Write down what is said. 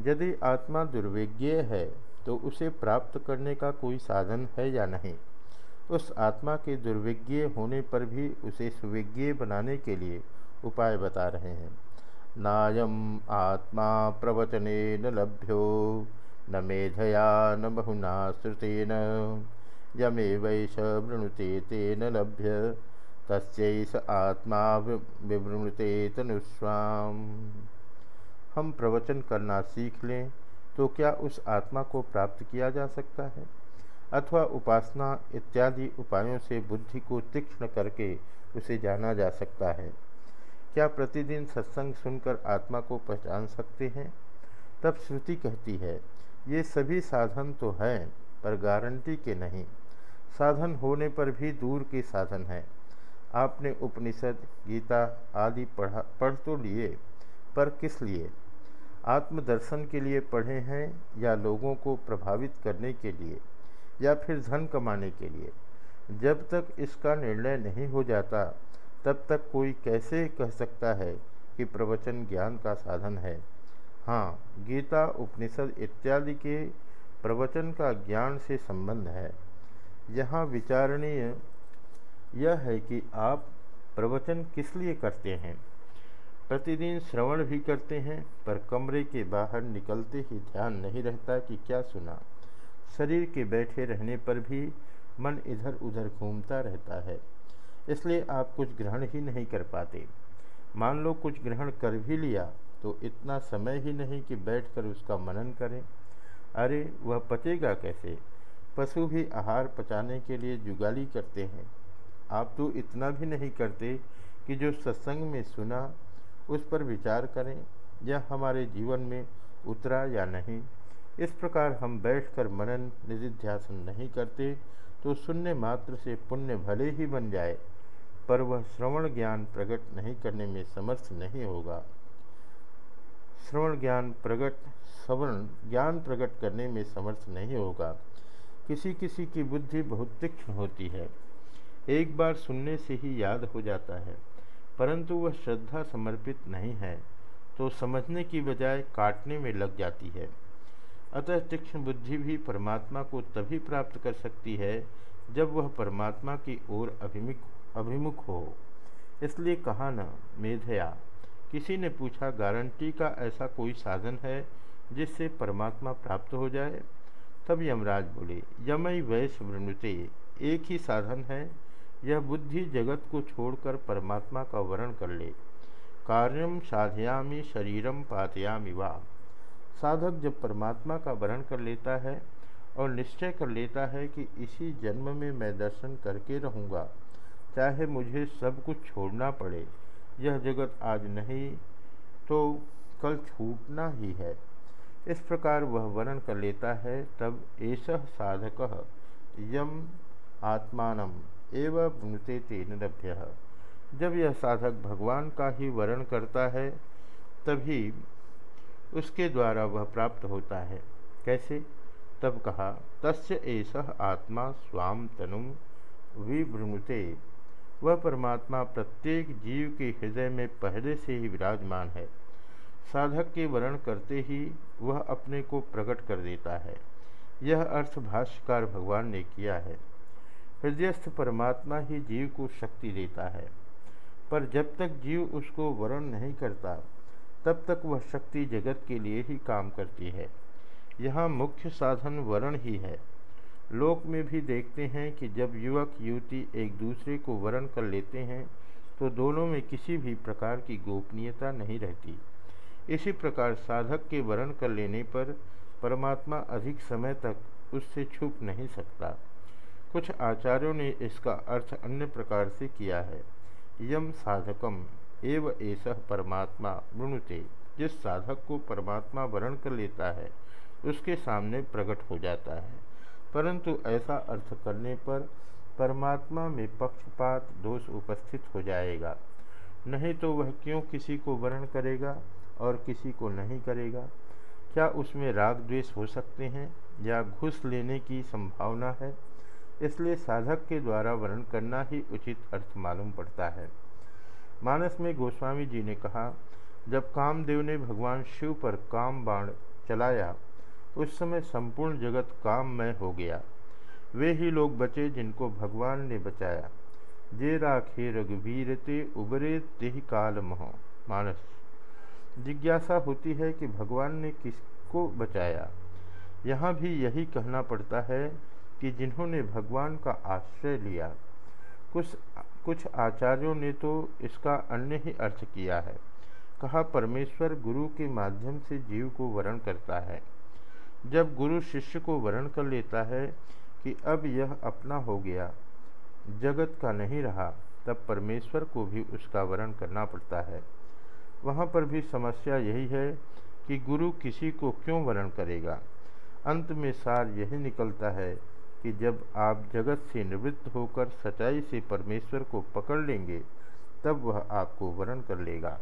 यदि आत्मा दुर्विज्ञ है तो उसे प्राप्त करने का कोई साधन है या नहीं? उस आत्मा के दुर्विज्ञ होने पर भी उसे सुविज्ञ बनाने के लिए उपाय बता रहे हैं। नायम आत्मा प्रवचने न लभ्यो, न मेधया न बहुना श्रुतेन यमे वैश वृणुते तेन लभ्य तस्स आत्मा विवृणुते तनुस्वाम। हम प्रवचन करना सीख लें तो क्या उस आत्मा को प्राप्त किया जा सकता है? अथवा उपासना इत्यादि उपायों से बुद्धि को तीक्ष्ण करके उसे जाना जा सकता है। क्या प्रतिदिन सत्संग सुनकर आत्मा को पहचान सकते हैं? तब श्रुति कहती है, ये सभी साधन तो हैं, पर गारंटी के नहीं। साधन होने पर भी दूर के साधन हैं। आपने उपनिषद, गीता आदि पढ़ा, पढ़ तो लिए, पर किस लिए? आत्मदर्शन के लिए पढ़े हैं या लोगों को प्रभावित करने के लिए या फिर धन कमाने के लिए? जब तक इसका निर्णय नहीं हो जाता, तब तक कोई कैसे कह सकता है कि प्रवचन ज्ञान का साधन है? हाँ गीता, उपनिषद इत्यादि के प्रवचन का ज्ञान से संबंध है। यहाँ विचारणीय यह है कि आप प्रवचन किस लिए करते हैं? प्रतिदिन श्रवण भी करते हैं, पर कमरे के बाहर निकलते ही ध्यान नहीं रहता कि क्या सुना। शरीर के बैठे रहने पर भी मन इधर उधर घूमता रहता है, इसलिए आप कुछ ग्रहण ही नहीं कर पाते। मान लो कुछ ग्रहण कर भी लिया तो इतना समय ही नहीं कि बैठकर उसका मनन करें। अरे, वह पचेगा कैसे? पशु भी आहार पचाने के लिए जुगाली करते हैं। आप तो इतना भी नहीं करते कि जो सत्संग में सुना उस पर विचार करें, यह हमारे जीवन में उतरा या नहीं। इस प्रकार हम बैठकर मनन निधिध्यासन नहीं करते तो शून्य मात्र से पुण्य भले ही बन जाए, पर वह श्रवण ज्ञान प्रकट नहीं करने में समर्थ नहीं होगा। श्रवण ज्ञान प्रकट, श्रवण ज्ञान प्रकट करने में समर्थ नहीं होगा। किसी किसी की बुद्धि बहुत तीक्ष्ण होती है। एक बार सुनने से ही याद हो जाता है। परंतु वह श्रद्धा समर्पित नहीं है तो समझने की बजाय काटने में लग जाती है। अतः तीक्ष्ण बुद्धि भी परमात्मा को तभी प्राप्त कर सकती है, जब वह परमात्मा की ओर अभिमुख अभिमुख हो। इसलिए कहा न, मेधया, किसी ने पूछा, गारंटी का ऐसा कोई साधन है, जिससे परमात्मा प्राप्त हो जाए? तब यमराज बोले यमय वैश वृणुते एक ही साधन है यह बुद्धि जगत को छोड़कर परमात्मा का वर्ण कर ले। कार्यम साधयामी शरीरम पातयामी वा। साधक जब परमात्मा का वर्ण कर लेता है और निश्चय कर लेता है कि इसी जन्म में मैं दर्शन करके रहूँगा, चाहे मुझे सब कुछ छोड़ना पड़े, यह जगत आज नहीं तो कल छूटना ही है। इस प्रकार वह वर्ण कर लेता है, तब ऐसा साधक, यम आत्मान एवं वृणुते तेन लभ्य जब यह साधक भगवान का ही वर्ण करता है, तभी उसके द्वारा वह प्राप्त होता है। कैसे? तब कहा, तस्य ऐसा आत्मा स्वाम तनुम विवृणुते वह परमात्मा प्रत्येक जीव के हृदय में पहले से ही विराजमान है। साधक के वर्ण करते ही वह अपने को प्रकट कर देता है। यह अर्थ भाष्यकार भगवान ने किया है। हृदयस्थ परमात्मा ही जीव को शक्ति देता है। पर जब तक जीव उसको वर्ण नहीं करता, तब तक वह शक्ति जगत के लिए ही काम करती है। यहाँ मुख्य साधन वर्ण ही है। लोक में भी देखते हैं कि जब युवक, युवती एक दूसरे को वर्ण कर लेते हैं तो दोनों में किसी भी प्रकार की गोपनीयता नहीं रहती। इसी प्रकार साधक के वर्ण कर लेने पर परमात्मा अधिक समय तक उससे छुप नहीं सकता। कुछ आचार्यों ने इसका अर्थ अन्य प्रकार से किया है। यम साधकम, एव ऐसा परमात्मा वृणुते जिस साधक को परमात्मा वर्ण कर लेता है, उसके सामने प्रकट हो जाता है। परंतु ऐसा अर्थ करने पर परमात्मा में पक्षपात, दोष उपस्थित हो जाएगा। नहीं तो वह क्यों किसी को वर्ण करेगा और किसी को नहीं करेगा? क्या उसमें राग द्वेष हो सकते हैं या घुस लेने की संभावना है? इसलिए साधक के द्वारा वर्ण करना ही उचित अर्थ मालूम पड़ता है। मानस में गोस्वामी जी ने कहा, जब कामदेव ने भगवान शिव पर काम बाण चलाया, उस समय संपूर्ण जगत काममय हो गया। वे ही लोग बचे जिनको भगवान ने बचाया। जे राखे रघुवीर, ते उबरे तेह काल महो। मानस, जिज्ञासा होती है कि भगवान ने किसको बचाया? यहाँ भी यही कहना पड़ता है कि जिन्होंने भगवान का आश्रय लिया, कुछ कुछ आचार्यों ने तो इसका अन्य ही अर्थ किया है। कहा, परमेश्वर गुरु के माध्यम से जीव को वर्ण करता है। जब गुरु शिष्य को वर्ण कर लेता है कि अब यह अपना हो गया, जगत का नहीं रहा, तब परमेश्वर को भी उसका वरण करना पड़ता है। वहाँ पर भी समस्या यही है कि गुरु किसी को क्यों वर्ण करेगा? अंत में सार यही निकलता है कि जब आप जगत से निवृत्त होकर सच्चाई से परमेश्वर को पकड़ लेंगे, तब वह आपको वर्ण कर लेगा।